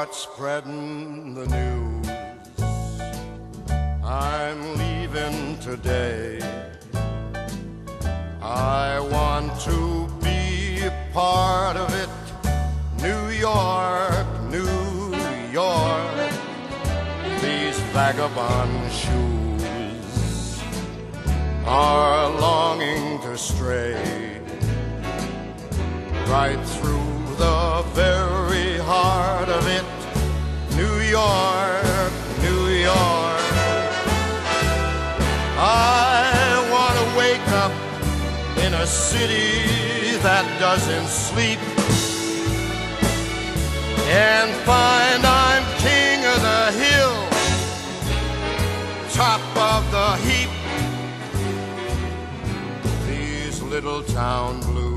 Start spreading the news. I'm leaving today. I want to be a part of it. New York, New York. These vagabond shoes are longing to stray right through the very heart of it, New York, New York. I want to wake up in a city that doesn't sleep and find I'm king of the hill, top of the heap. These little town blues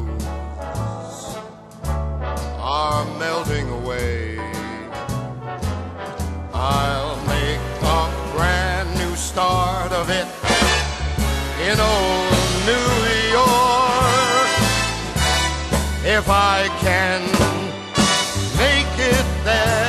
are melting away. I'll make a brand new start of it in old New York if I can make it there.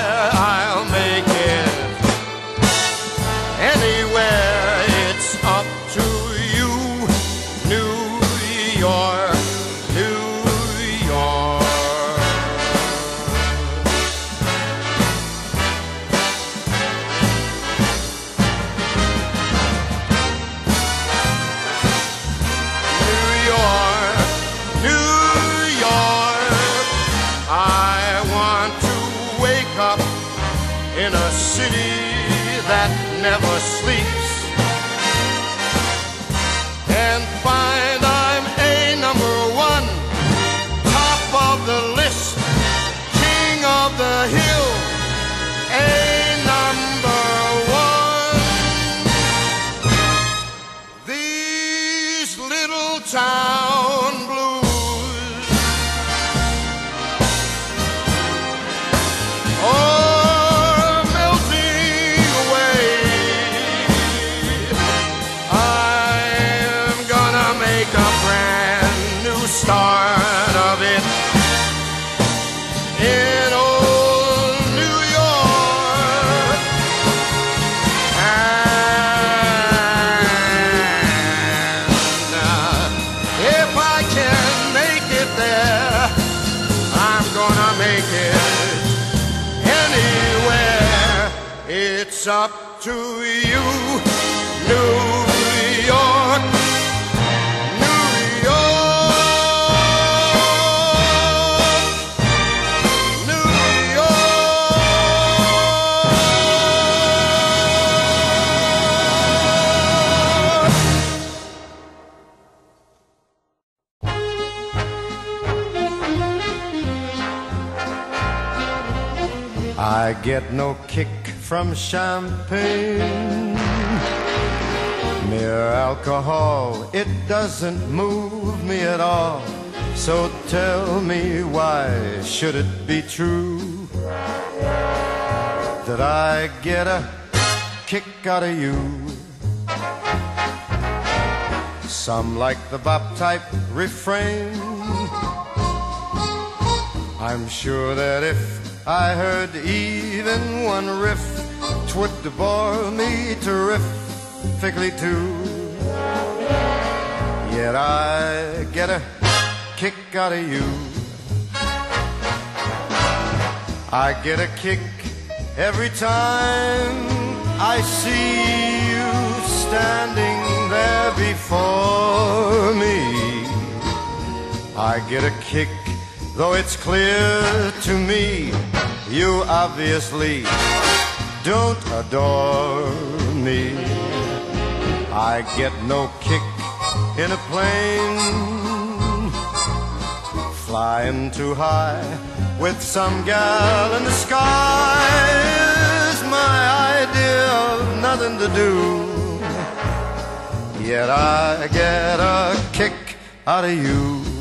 Get no kick from champagne. Mere alcohol, it doesn't move me at all. So tell me why should it be true that I get a kick out of you? Some like the bop type refrain. I'm sure that if I heard even one riff, twould bore me terrifically too. Yet I get a kick out of you. I get a kick every time I see you standing there before me. I get a kick, though it's clear to me you obviously don't adore me. I get no kick in a plane flying too high with some gal in the sky is my idea of nothing to do. Yet I get a kick out of you.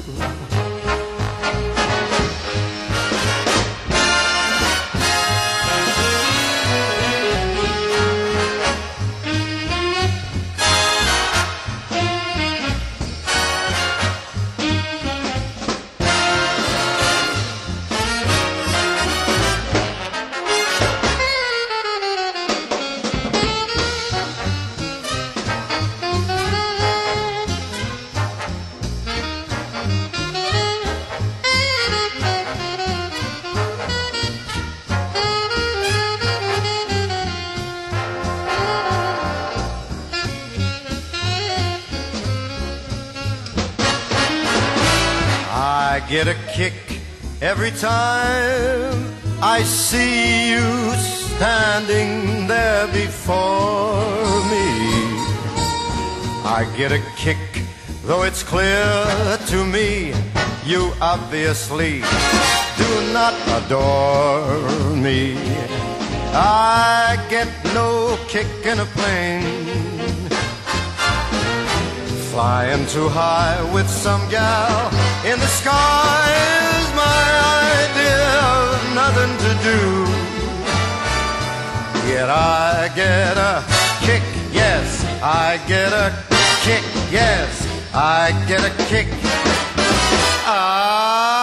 Every time I see you standing there before me. I get a kick, though it's clear to me you obviously do not adore me. I get no kick in a plane Flying too high with some gal in the sky nothing to do. Yet I get a kick, yes, I get a kick, yes, I get a kick. Out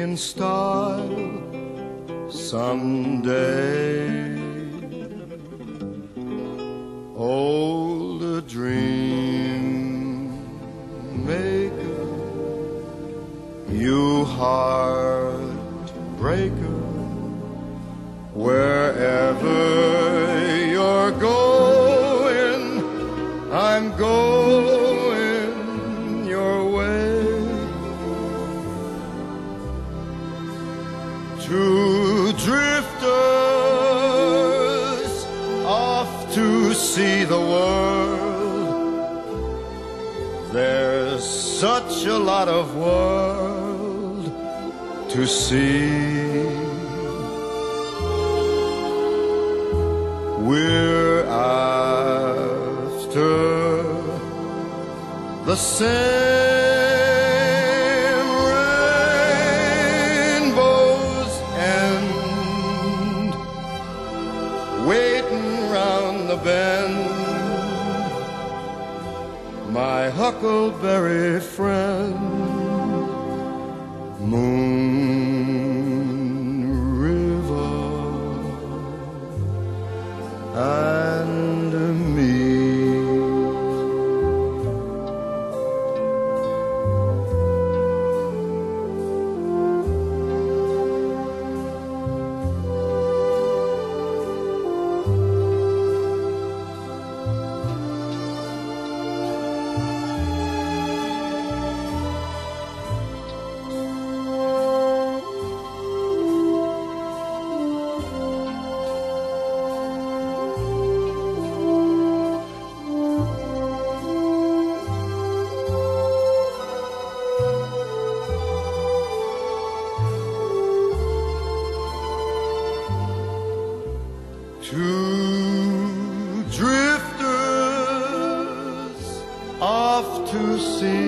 in style someday.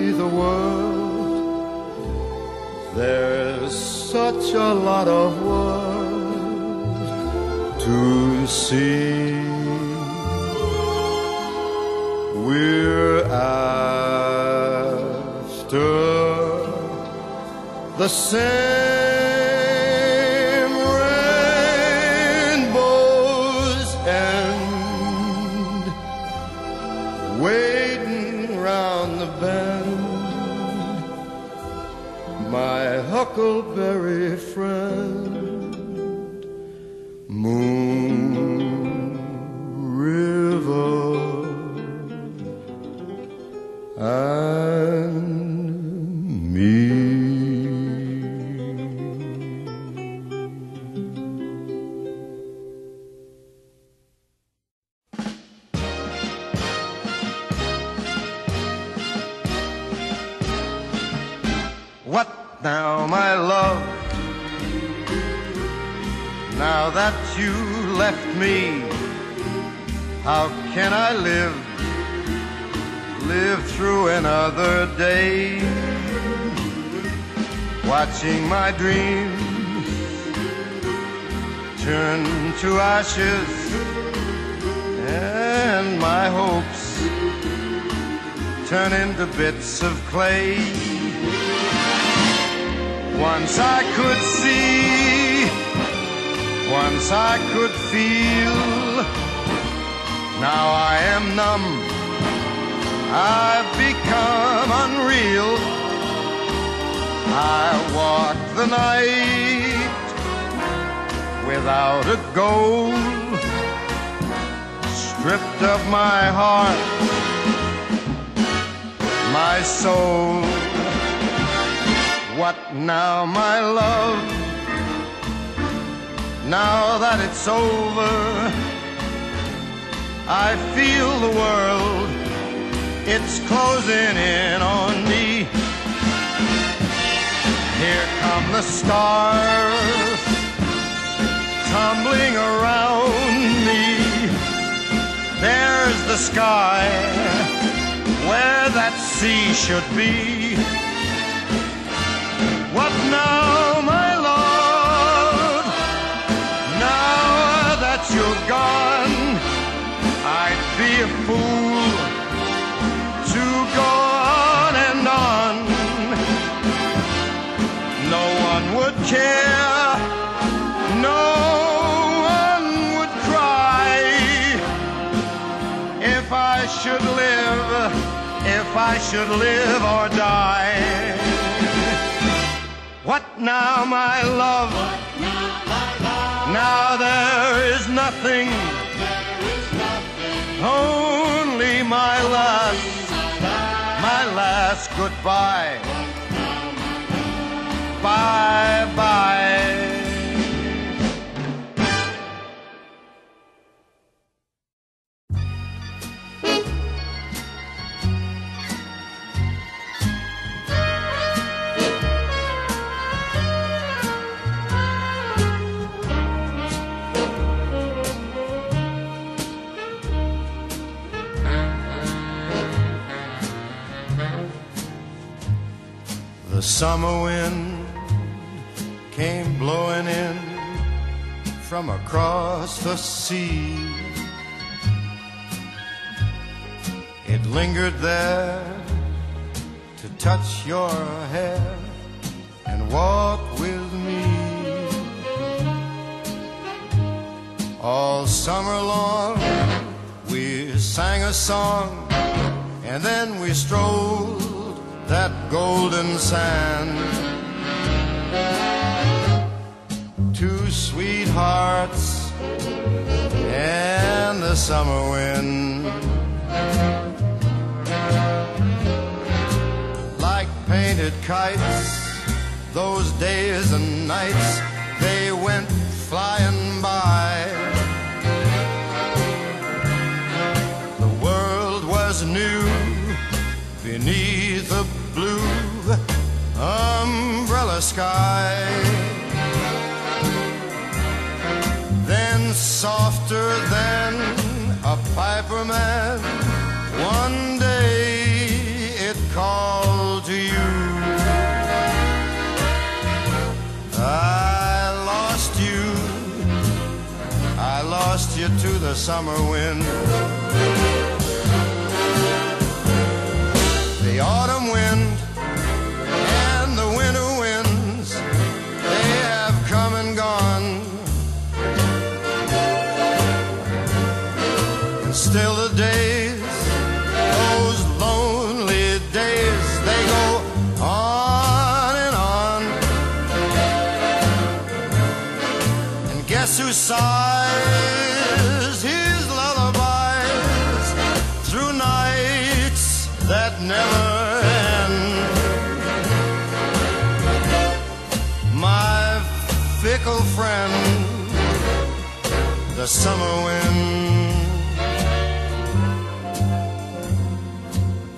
The world. There's such a lot of world to see. We're after the same huckleberry friend, my dreams turn to ashes and my hopes turn into bits of clay. Once I could see, once I could feel, now I am numb. I've become unreal. I walk the night without a goal, stripped of my heart, my soul. What now, my love? Now that it's over, I feel the world, it's closing in on me. Here come the stars tumbling around me. There's the sky where that sea should be. What now, my lord? Now that you're gone, I'd be a fool care, no one would cry if I should live, if I should live or die. What now, my love? Now there is nothing, only my last, my last goodbye. Bye bye. The summer wind came blowing in from across the sea. It lingered there to touch your hair and walk with me. All summer long we sang a song and then we strolled that golden sand. Two sweethearts and the summer wind. Like painted kites, those days and nights, they went flying by. The world was new beneath a blue umbrella sky. Softer than a piper man, one day it called to you. I lost you, I lost you to the summer wind. Summer wind.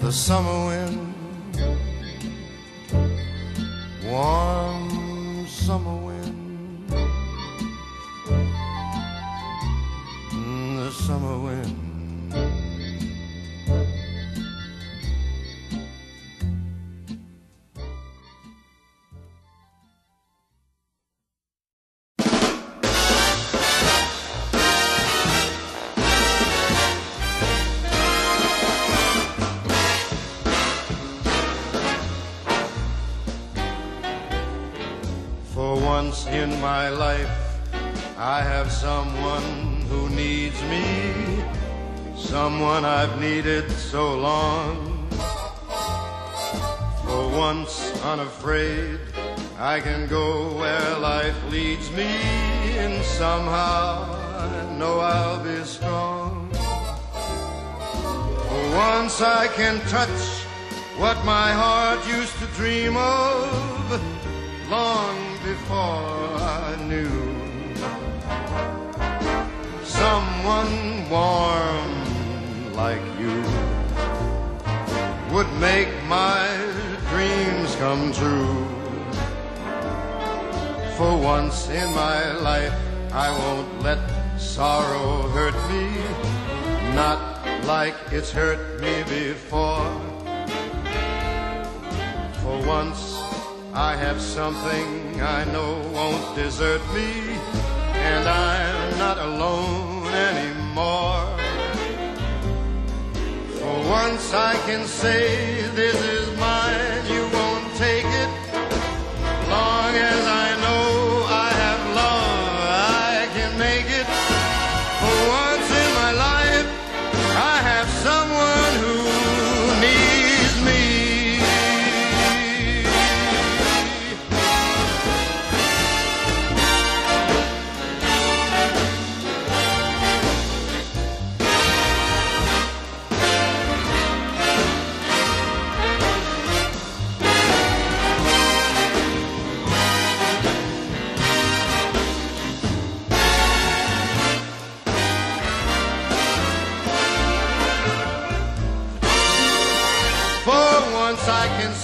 The summer wind, warm summer wind, my life, I have someone who needs me, someone I've needed so long. For once unafraid, I can go where life leads me, and somehow I know I'll be strong. For once I can touch what my heart used to dream of long before I knew someone warm like you would make my dreams come true. For once in my life, I won't let sorrow hurt me, not like it's hurt me before. For once, I have something I know won't desert me, and I'm not alone anymore. For once, I can say this is mine, you won't take it, long as I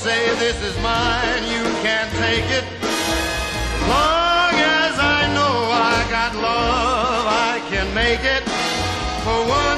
say this is mine, you can't take it. Long as I know I got love, I can make it. For once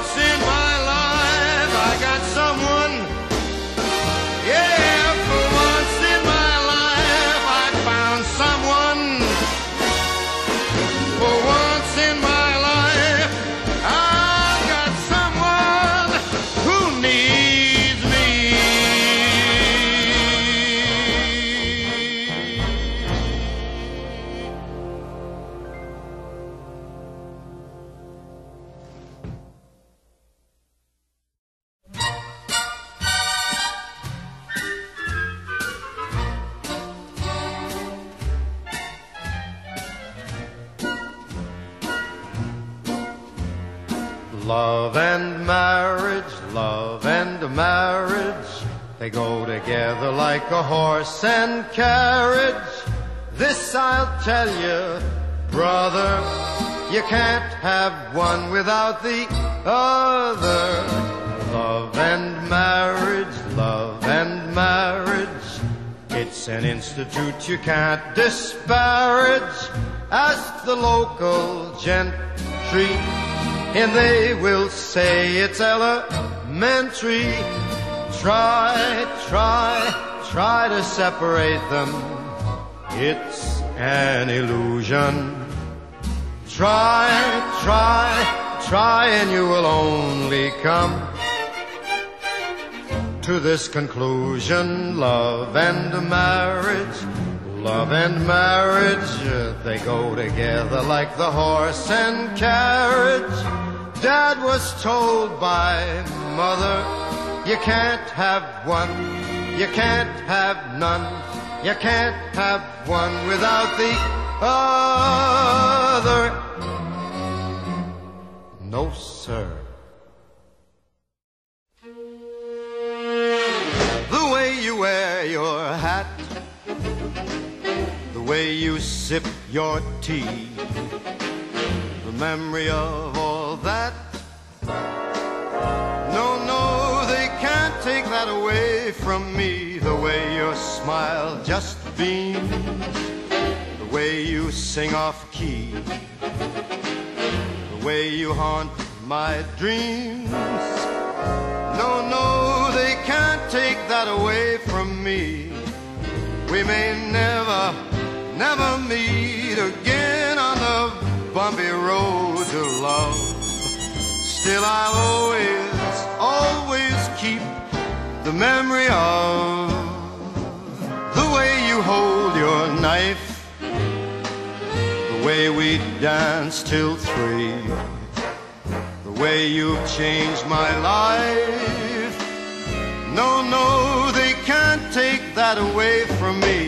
marriage, they go together like a horse and carriage. This I'll tell you, brother, you can't have one without the other. Love and marriage, love and marriage, it's an institute you can't disparage. Ask the local gentry and they will say it's elementary. Try, try, try to separate them. It's an illusion. Try, try, try, and you will only come to this conclusion. Love and marriage, love and marriage, they go together like the horse and carriage. Dad was told by mother, you can't have one, you can't have none, you can't have one without the other. No, sir. The way you wear your hat, the way you sip your tea, the memory of all that. Take that away from me. The way your smile just beams, the way you sing off key, the way you haunt my dreams. No, no, they can't take that away from me. We may never, never meet again on the bumpy road to love. Still, I'll always, always keep the memory of the way you hold your knife the way we dance till three, the way you've changed my life. No, no, they can't take that away from me.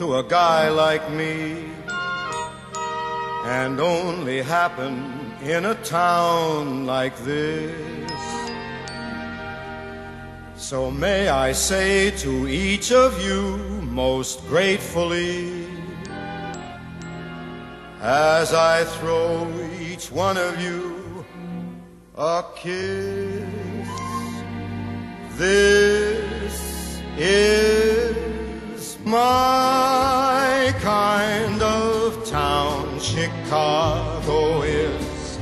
To a guy like me and only happen in a town like this. So may I say to each of you most gratefully as I throw each one of you a kiss. This is my Chicago is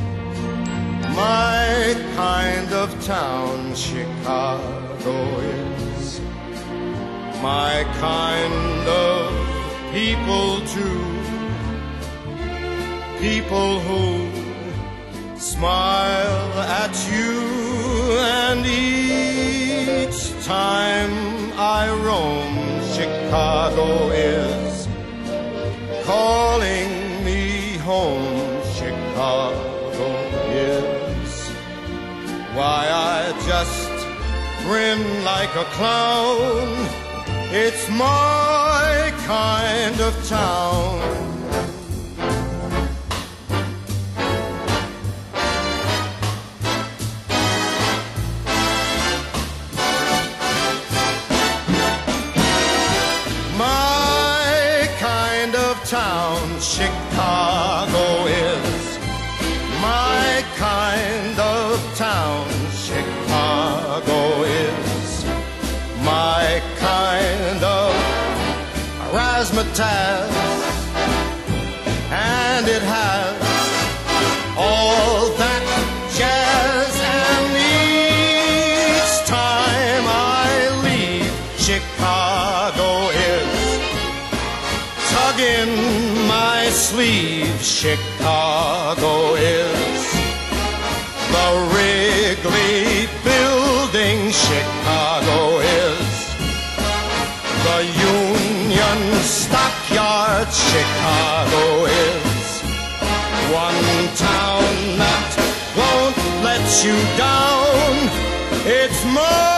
my kind of town. Chicago is my kind of people too. People who smile at you and each time I roam Chicago is me home Chicago is. Why I just grin like a clown. It's my kind of town razzmatazz. And it has all that jazz. And each time I leave, Chicago is tugging my sleeve. Chicago is you down. It's my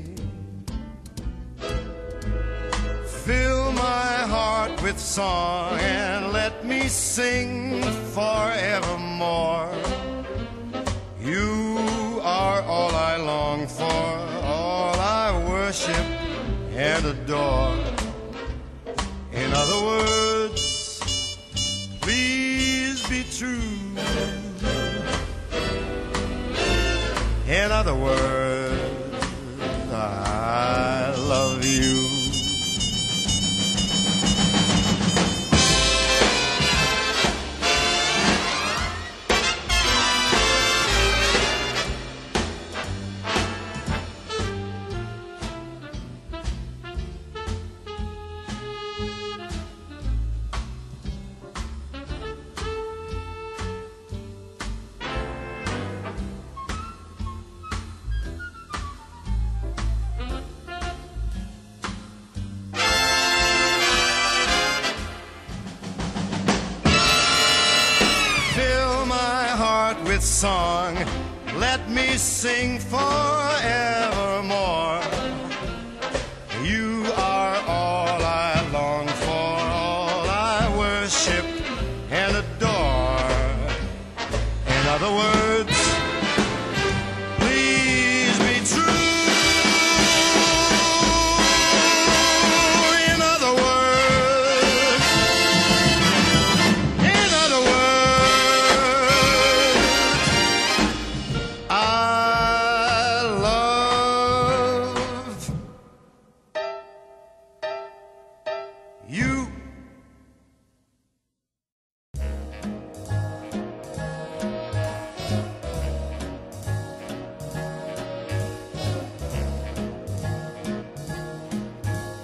Fill my heart with song and let me sing forevermore. You are all I long for, all I worship and adore.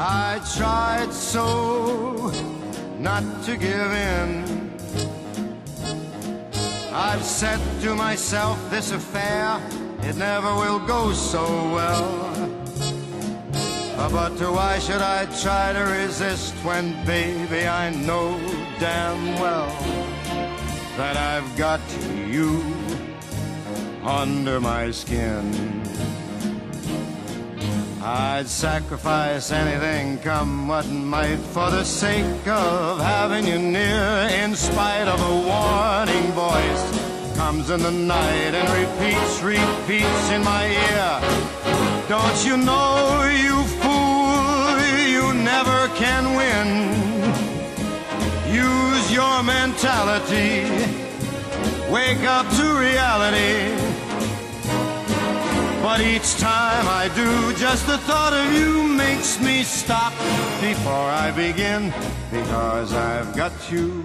I tried so not to give in. I've said to myself, this affair, it never will go so well. But why should I try to resist when, baby, I know damn well that I've got you under my skin. I'd sacrifice anything, come what might, for the sake of having you near. In spite of a warning voice, comes in the night and repeats, repeats in my ear. Don't you know, you fool, you never can win. Use your mentality, wake up to reality. But each time I do, just the thought of you makes me stop before I begin. Because I've got you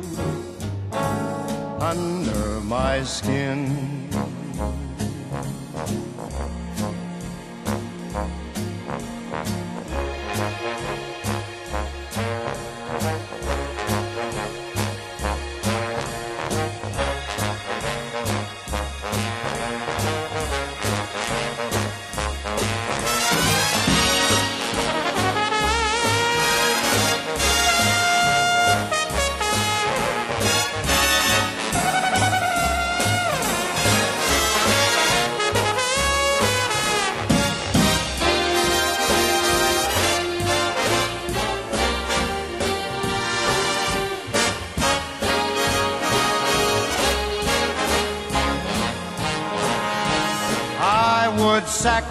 under my skin.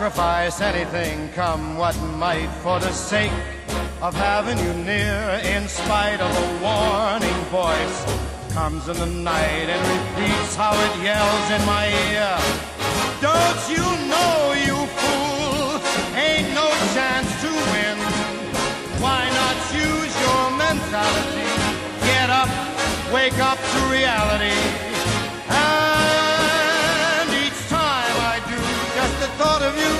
Sacrifice anything, come what might, for the sake of having you near in spite of a warning voice comes in the night and repeats how it yells in my ear. Don't you know you fool ain't no chance to win. Why not use your mentality? Get up wake up to reality thought of you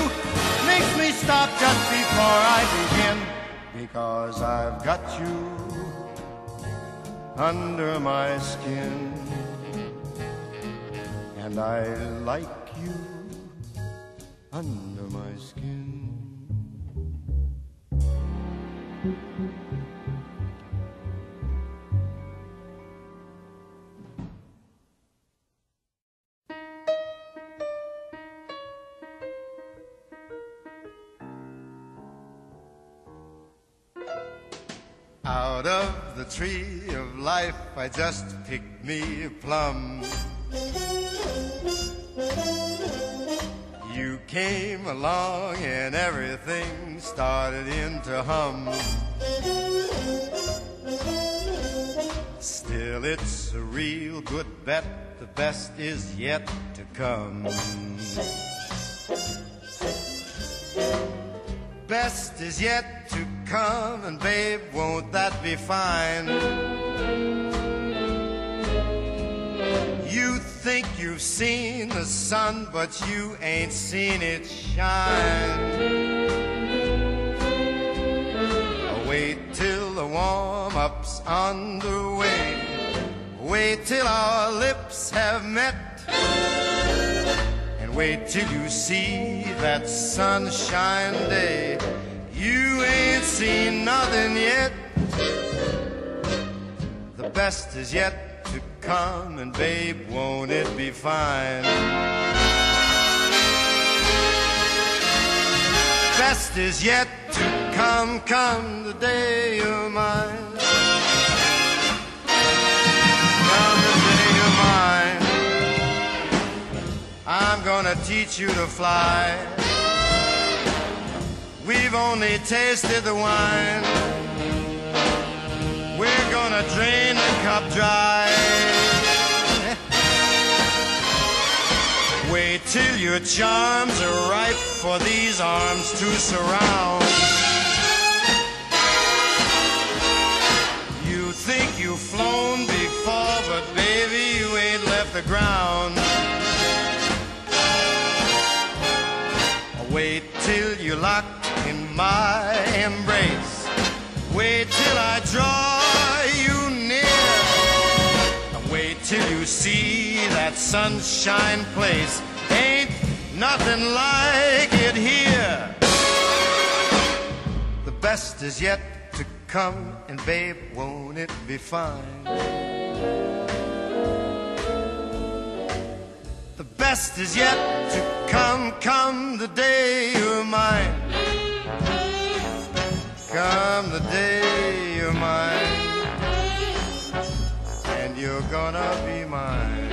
makes me stop just before I begin because I've got you under my skin and I like you under my skin Out of the tree of life I just picked me a plum. You came along and everything started into hum. Still it's a real good bet the best is yet to come Best is yet to come and babe won't that be fine? You think you've seen the sun but you ain't seen it shine. Oh, wait till the warm-ups underway Wait till our lips have met wait till you see that sunshine day. You ain't seen nothing yet. The best is yet to come And babe, won't it be fine? Best is yet to come Come the day you're mine. Come the day you're mine gonna teach you to fly. We've only tasted the wine. We're gonna drain the cup dry. Wait till your charms are ripe for these arms to surround. You think you've flown before but baby you ain't left the ground Wait till you're locked in my embrace. Wait till I draw you near. Wait till you see that sunshine place. Ain't nothing like it here. The best is yet to come And babe, won't it be fine best is yet to come Come the day you're mine. Come the day you're mine. And you're gonna be mine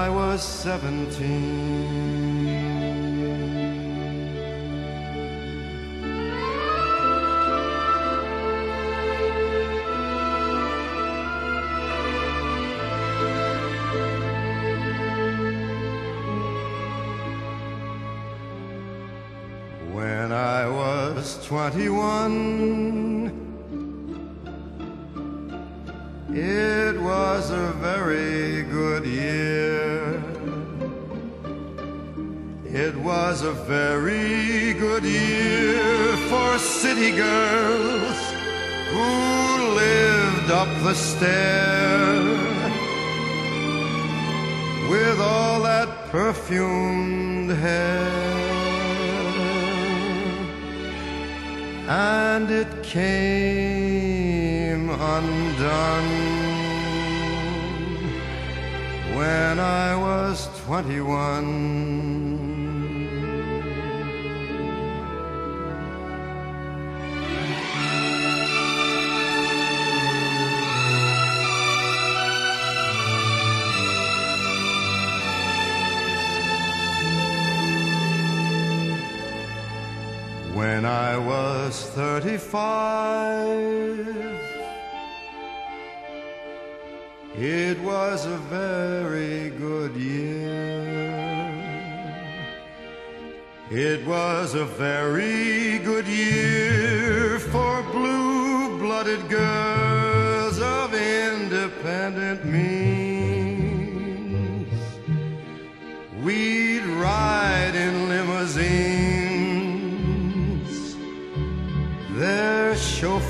I was seventeen. When I was 21. It was a very good year for city girls who lived up the stair with all that perfumed hair. And it came undone when I was 21. 35, it was a very good year. It was a very good year for blue blooded girls of independent means.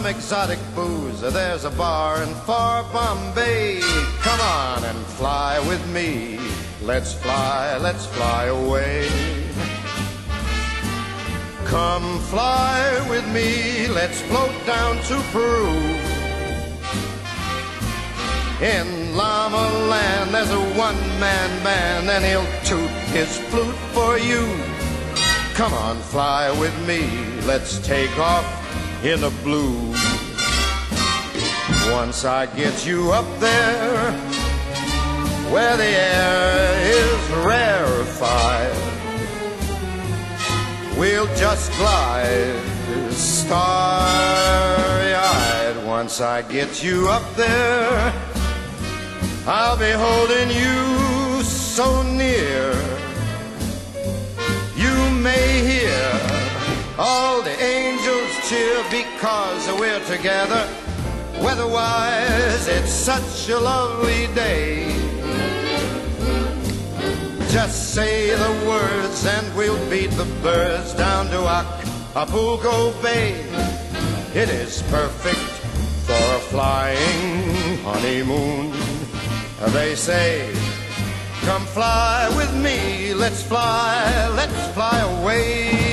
Some exotic booze, there's a bar in far Bombay. Come on and fly with me. Let's fly, let's fly away. Come fly with me, let's float down to Peru. In Llama Land, there's a one-man band, and he'll toot his flute for you. Come on, fly with me, let's take off in the blue. Once I get you up there, where the air is rarefied, we'll just glide starry-eyed. Once I get you up there, I'll be holding you so near. You may hear all the angels cheer because we're together. Weatherwise, it's such a lovely day. Just say the words and we'll beat the birds down to Acapulco Bay. It is perfect for a flying honeymoon. They say, come fly with me, let's fly, let's fly away.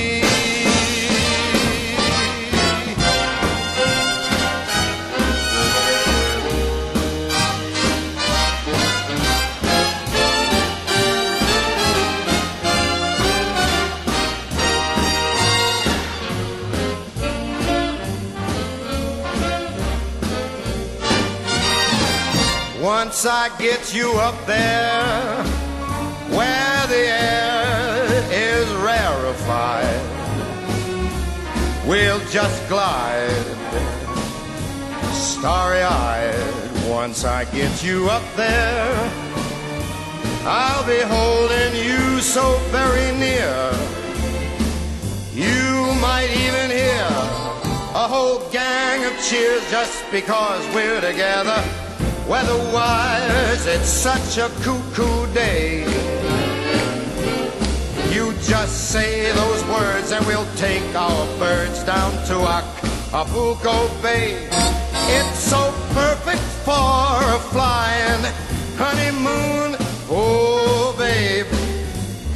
Once I get you up there where the air is rarefied, we'll just glide starry eyed. Once I get you up there, I'll be holding you so very near. You might even hear a whole gang of cheers just because we're together. Weather-wise, it's such a cuckoo day. You just say those words and we'll take our birds down to Acapulco Bay. It's so perfect for a flying honeymoon. Oh, babe,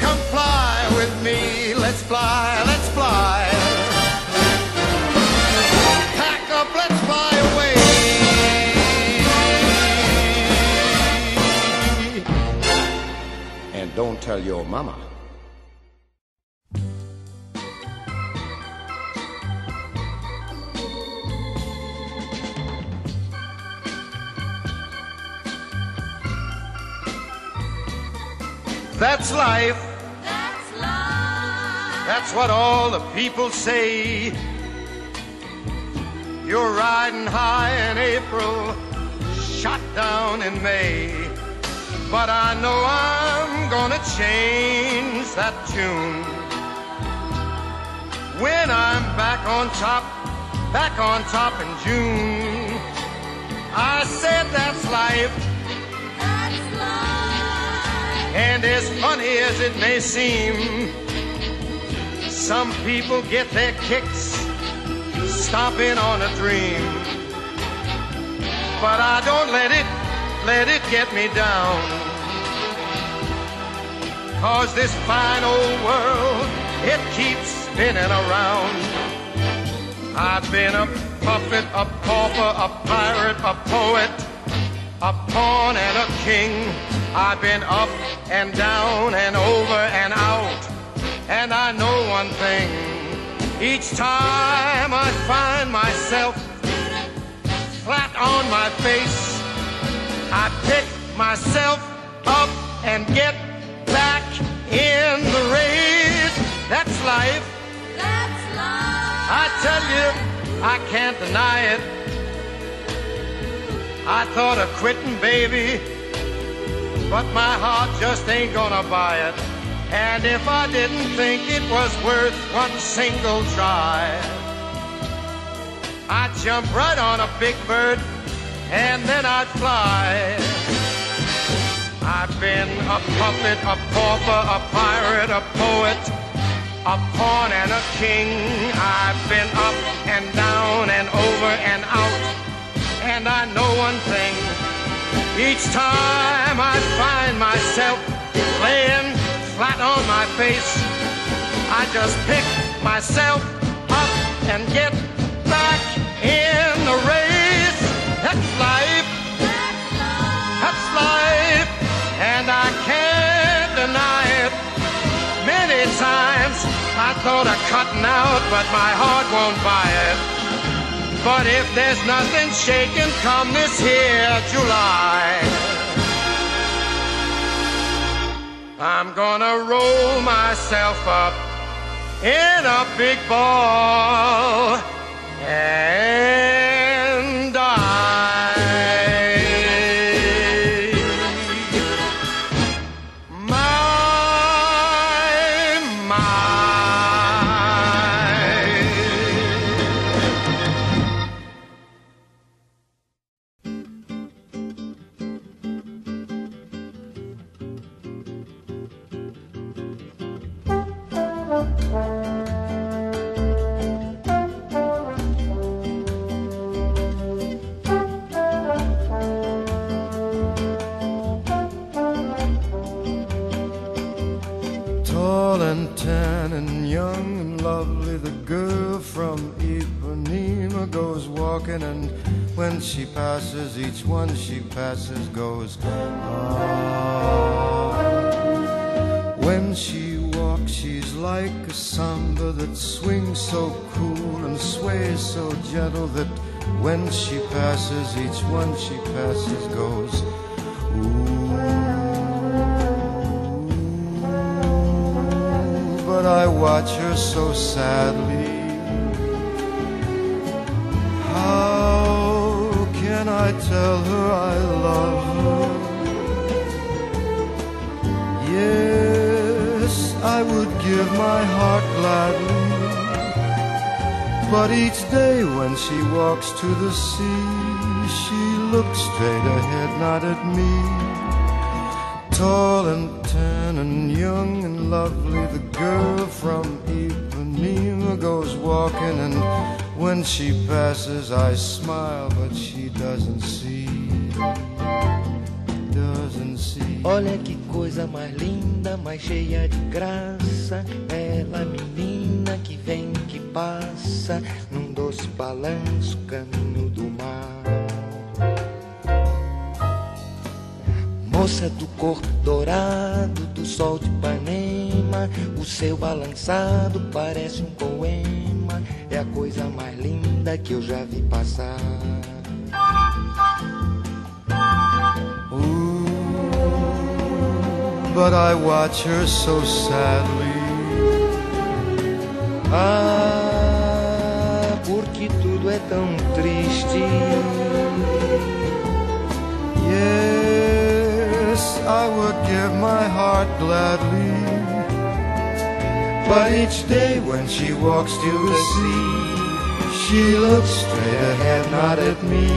come fly with me. Let's fly. Don't tell your mama. That's life. That's life. That's what all the people say. You're riding high in April, shot down in May. But I know I'm gonna change that tune. When I'm back on top, back on top in June. I said that's life. That's life. And as funny as it may seem, some people get their kicks stomping on a dream. But I don't let it, let it get me down. Cause this fine old world, it keeps spinning around. I've been a puppet, a pauper, a pirate, a poet, a pawn and a king. I've been up and down and over and out. And I know one thing. Each time I find myself flat on my face, I pick myself up and get in the race. That's life. That's life. I tell you, I can't deny it. I thought of quitting, baby, but my heart just ain't gonna buy it. And if I didn't think it was worth one single try, I'd jump right on a big bird and then I'd fly. I've been a puppet, a pauper, a pirate, a poet, a pawn and a king. I've been up and down and over and out. And I know one thing. Each time I find myself laying flat on my face, I just pick myself up and get back in the race. That's life. That's life. That's life, and I can't deny it. Many times I thought of cutting out, but my heart won't buy it. But if there's nothing shaking come this here July, I'm gonna roll myself up in a big ball and when she passes, each one she passes goes, ah. When she walks, she's like a samba that swings so cool and sways so gentle that when she passes, each one she passes goes, Ooh, but I watch her so sadly. Can I tell her I love her? Yes, I would give my heart gladly. But each day when she walks to the sea, she looks straight ahead, not at me. Tall and tan and young and lovely, the girl from Ipanema goes walking, and when she passes, I smile, but she doesn't see. Doesn't see. Olha que coisa mais linda, mais cheia de graça. Ela, menina que vem, que passa, num doce balanço, caminho do mar. Moça do corpo dourado, do sol de Ipanema, o seu balançado parece um poema. É a coisa mais linda que eu já vi passar. Ooh, but I watch her so sadly. Ah, porque tudo é tão triste. Yes, I would give my heart gladly. But each day when she walks to the sea, she looks straight ahead, not at me.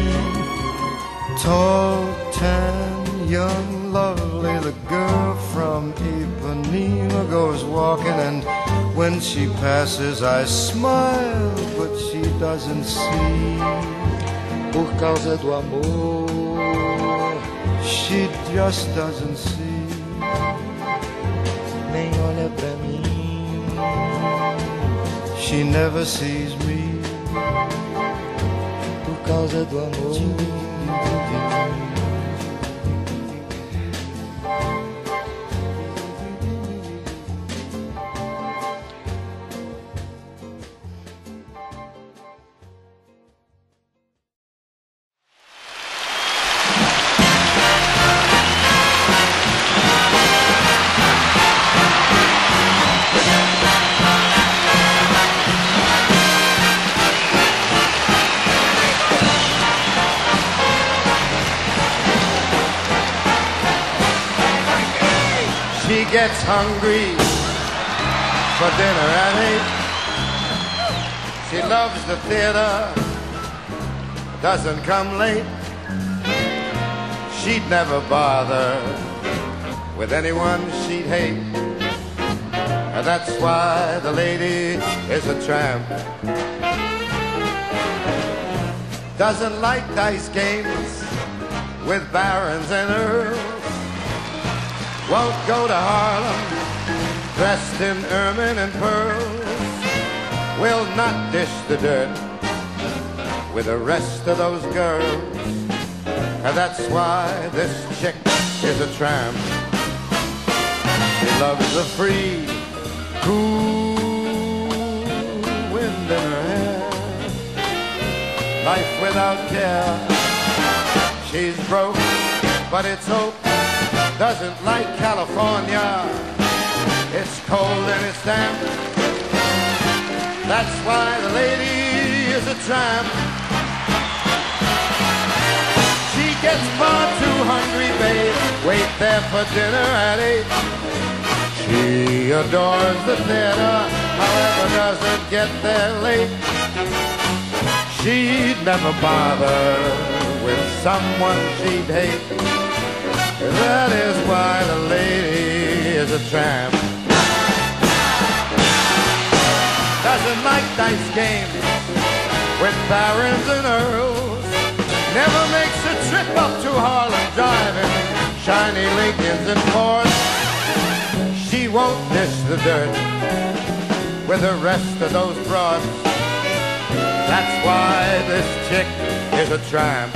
Tall, tan, young, lovely, the girl from Ipanema goes walking, and when she passes, I smile, but she doesn't see. Por causa do amor, She just doesn't see. nem olha pra mim. She never sees me. Por causa do amor. Hungry for dinner at eight. She loves the theater, doesn't come late. She'd never bother with anyone she'd hate. And that's why the lady is a tramp. Doesn't like dice games with barons and earls won't go to Harlem dressed in ermine and pearls. Will not dish the dirt with the rest of those girls. And that's why this chick is a tramp. She loves the free, cool wind in her hair. Life without care. She's broke, but it's hope doesn't like California. It's cold and it's damp. That's why the lady is a tramp. She gets far too hungry, babe. Wait there for dinner at eight. She adores the theater, however, doesn't get there late. She'd never bother with someone she'd hate. That is why the lady is a tramp. Doesn't like dice games with barons and earls. Never makes a trip up to Harlem driving shiny Lincolns and Fords. She won't dish the dirt with the rest of those broads. That's why this chick is a tramp.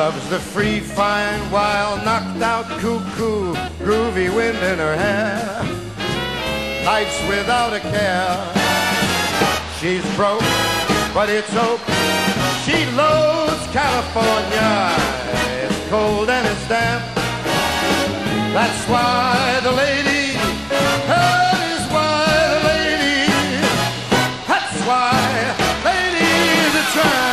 Loves the free, fine, wild, knocked out, cuckoo, groovy wind in her hair. Nights without a care. She's broke, but it's hope. She loathes California. It's cold and it's damp. That's why the lady, that is why the lady, that's why ladies are trying.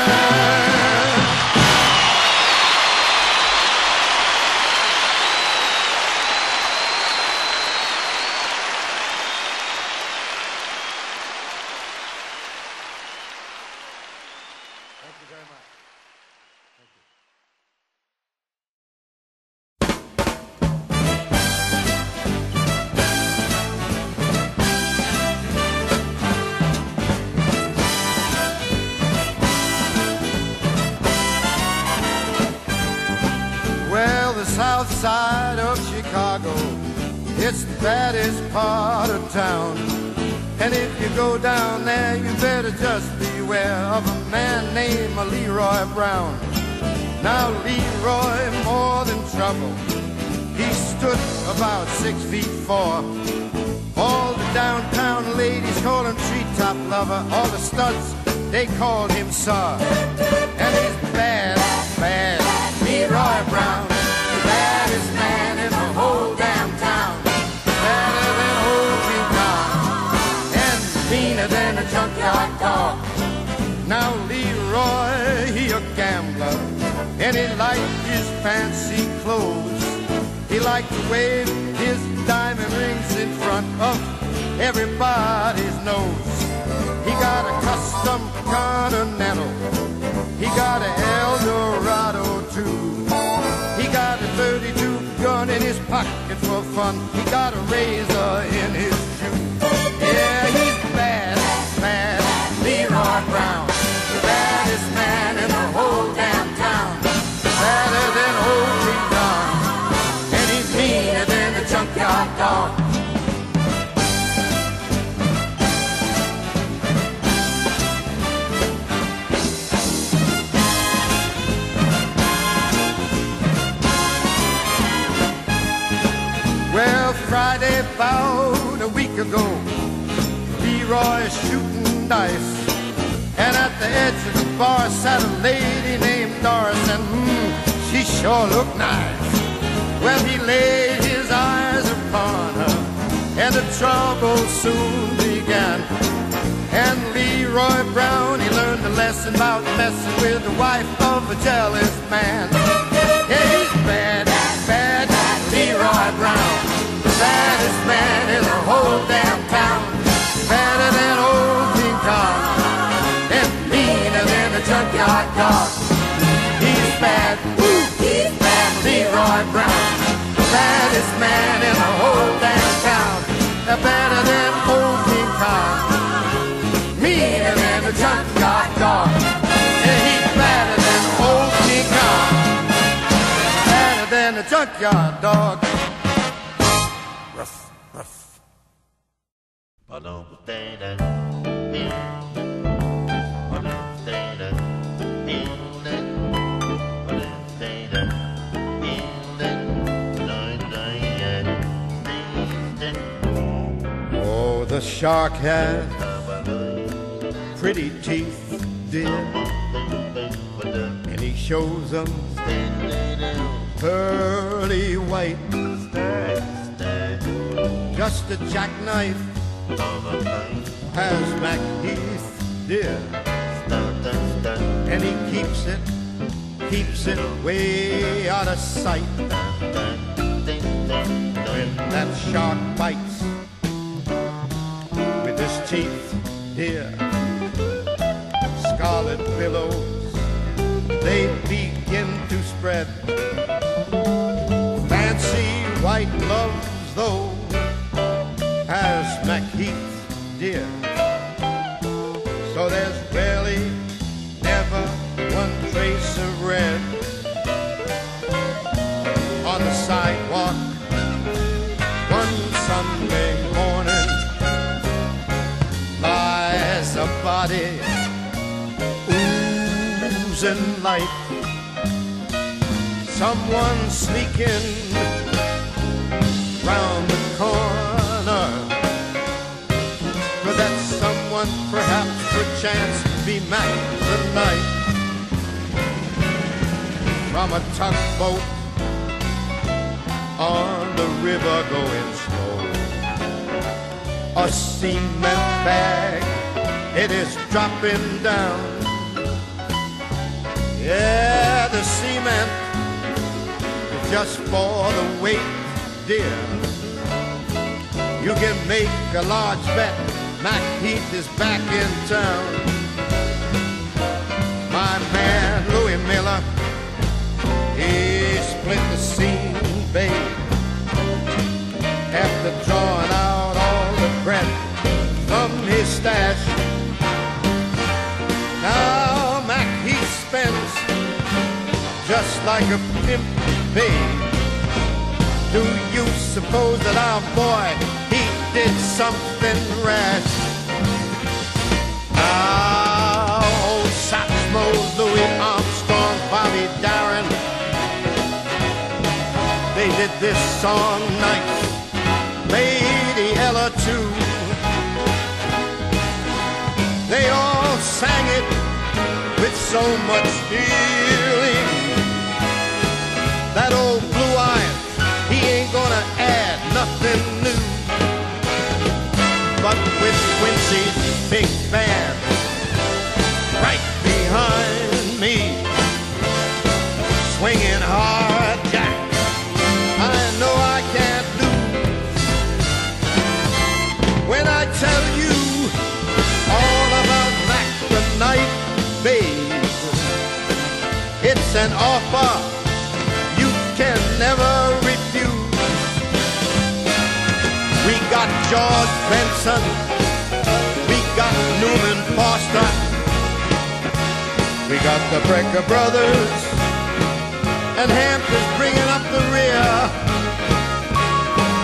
Side of Chicago, it's the baddest part of town. And if you go down there, you better just beware of a man named Leroy Brown. Now, Leroy, more than trouble, he stood about six feet four. All the downtown ladies call him treetop lover. All the studs, they called him sir. And he's bad, bad, Leroy Brown. Now Leroy, he a gambler. And he liked his fancy clothes. He liked to wave his diamond rings in front of everybody's nose. He got a custom Continental. He got a Eldorado too. He got a 32 gun in his pocket for fun. He got a razor in his Leroy shooting dice. And at the edge of the bar sat a lady named Doris, and hmm, she sure looked nice. Well, he laid his eyes upon her, and the trouble soon began. And Leroy Brown, he learned a lesson about messing with the wife of a jealous man. Yeah, he's bad, bad, Leroy Brown. The baddest man in the whole damn town. Better than old King Kong. And meaner than a junkyard dog. He's bad, ooh, he's bad, Leroy Brown. The baddest man in the whole damn town. Better than old King Kong meaner than a junkyard dog. And he's better than old King Kong. Better than a junkyard dog. Shark has pretty teeth, dear. And he shows them pearly white. Just a jackknife has Mac Heath, dear. And he keeps it, keeps it way out of sight. When that shark bites teeth, dear scarlet billows, they begin to spread. Fancy white gloves, though, has MacHeath, dear. So there's barely never one trace of red on the sidewalk oozing light. Someone sneaking round the corner. But that someone perhaps perchance be Mack the Knife. from a tugboat on the river going slow. A cement bag, it is dropping down. Yeah, the cement is just for the weight, dear. You can make a large bet. Mac Heath is back in town. My man Louis Miller, he split the scene, babe. Like a pimp, babe. Do you suppose that our boy he did something rash? Now, old Satchmo, Louis Armstrong, Bobby Darin, they did this song nice. Lady Ella too. They all sang it with so much feeling. That old blue eyes, he ain't gonna add nothing new. But with Quincy's big band right behind me, swinging hard jack, I know I can't lose. When I tell you all about Mack the Knife, babe, it's an offer George Benson, we got Newman Foster, we got the Brecker Brothers, and Hampton's bringing up the rear.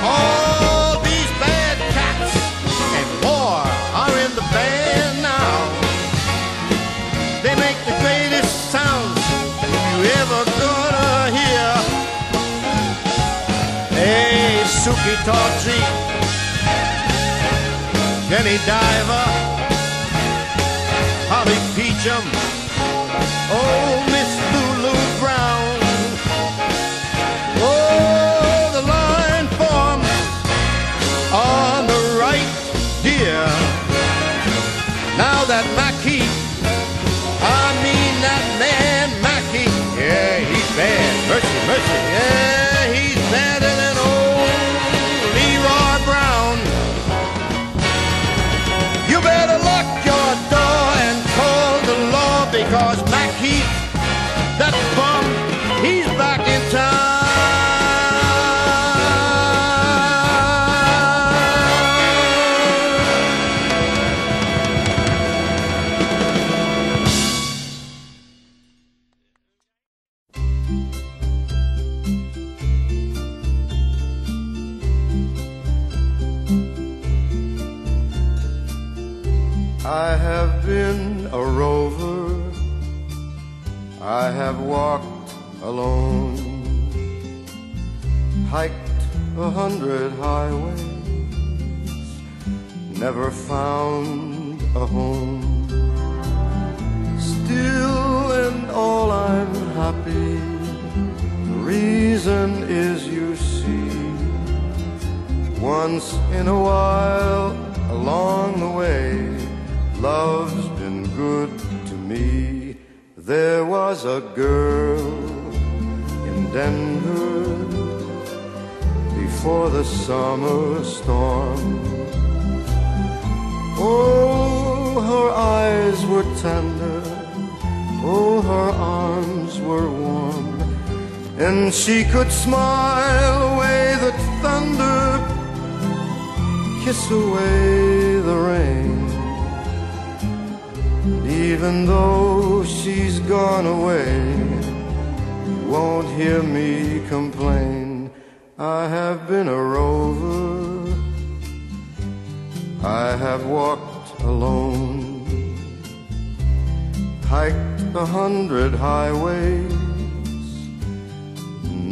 All these bad cats and more are in the band now. They make the greatest sounds you ever gonna hear. Hey, Sukey Tawdry, Jenny Diver, Polly Peachum, oh Miss Lulu Brown. Oh, the line forms on the right, dear. Now that Mackie, I mean that man Mackie, yeah, he's bad. Mercy, mercy, yeah, he's badder she could smile away the thunder, kiss away the rain. And even though she's gone away, you won't hear me complain. I have been a rover. I have walked alone, hiked a hundred highways,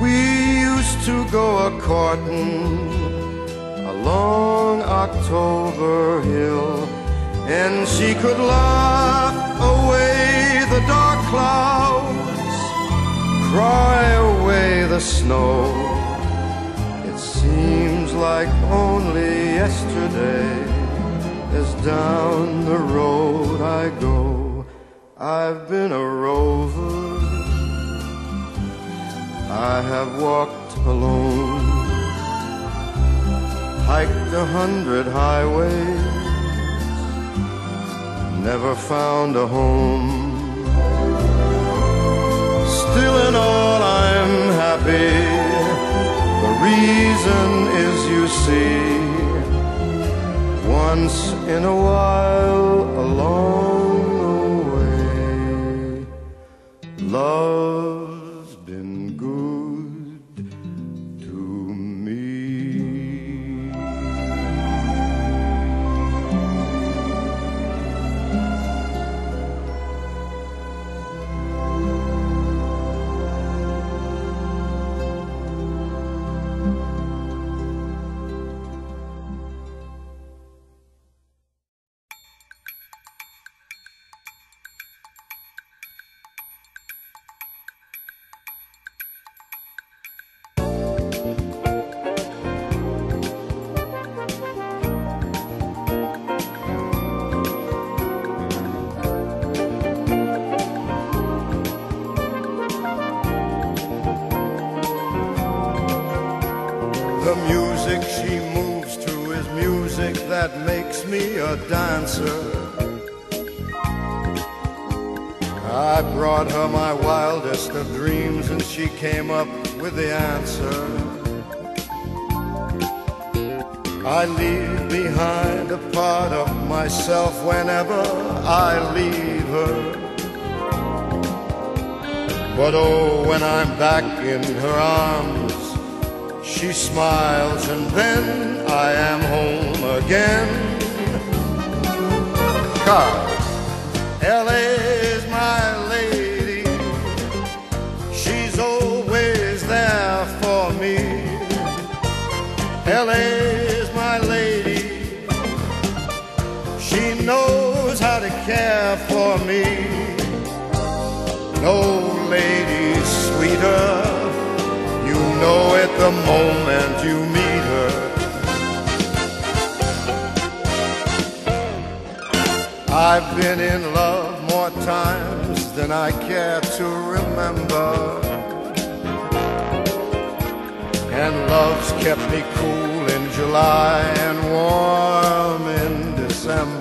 We used to go a courting along October Hill, and she could laugh away the dark clouds, cry away the snow. It seems like only yesterday, as down the road I go, I've been a rover. I have walked alone, hiked a hundred highways, never found a home. Still in all I'm happy. The reason is you see, once in a while along the way, love's oh, when I'm back in her arms, she smiles and then I am home again. Cause LA's my lady. She's always there for me. LA's my lady. She knows how to care for me. No lady You know it the moment you meet her. I've been in love more times than I care to remember. And love's kept me cool in July and warm in December.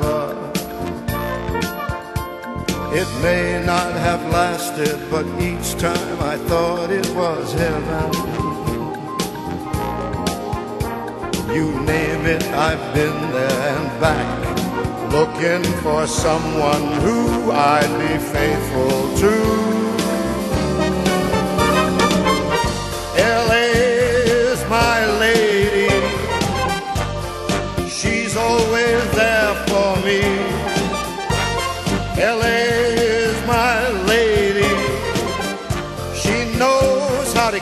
It may not have lasted, but each time I thought it was heaven. You name it, I've been there and back, looking for someone who I'd be faithful to.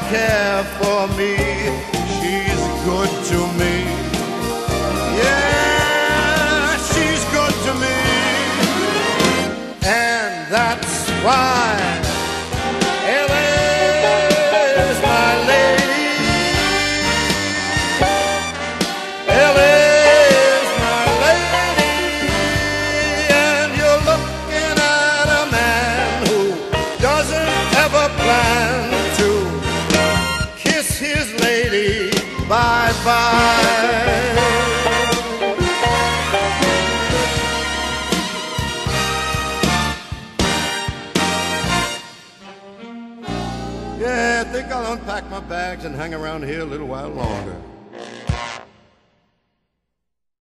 Care for me. And hang around here a little while longer.